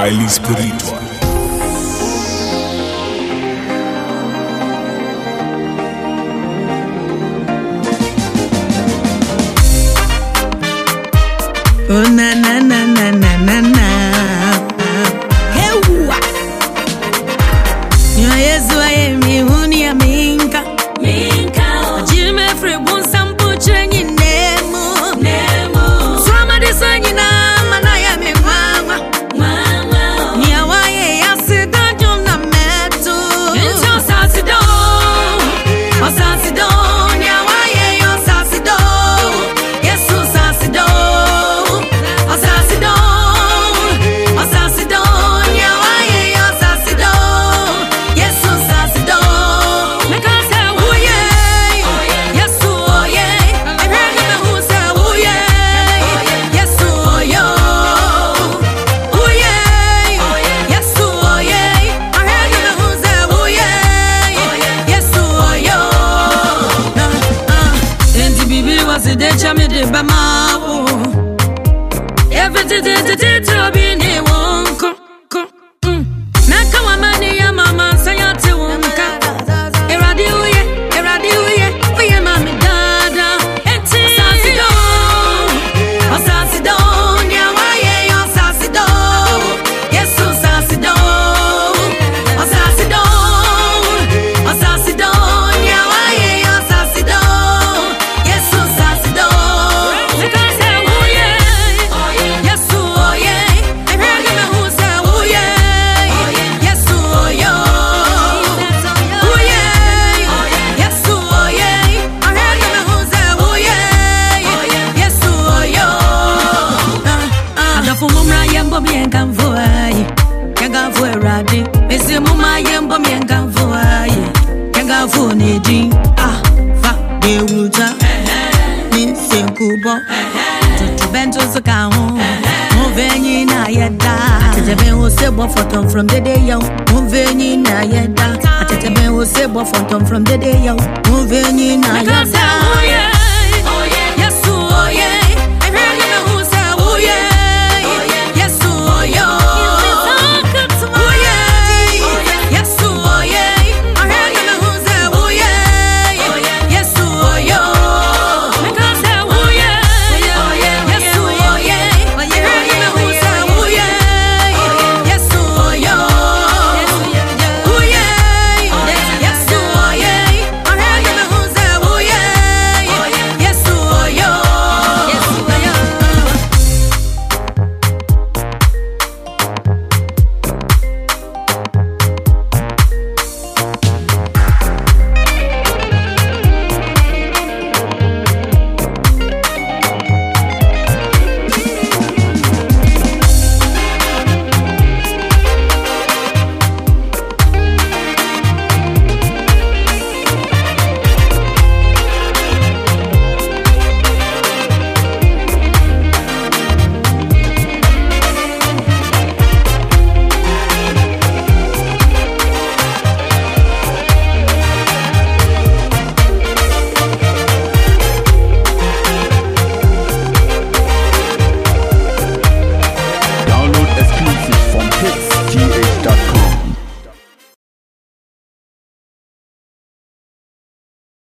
highly spiritual. Oh, tide chamide bamawo Every tide tide to be ezimu mayembo myengavuwaye yengavuneji ava ah, bewuja nisenkubo tutubentuzukahu muvenyi nayeda atetebewosebwa fotom from the day yow mweni dedeyaw muvenyi nayeda atetebewosebwa fotom from the day yow mweni na nayeda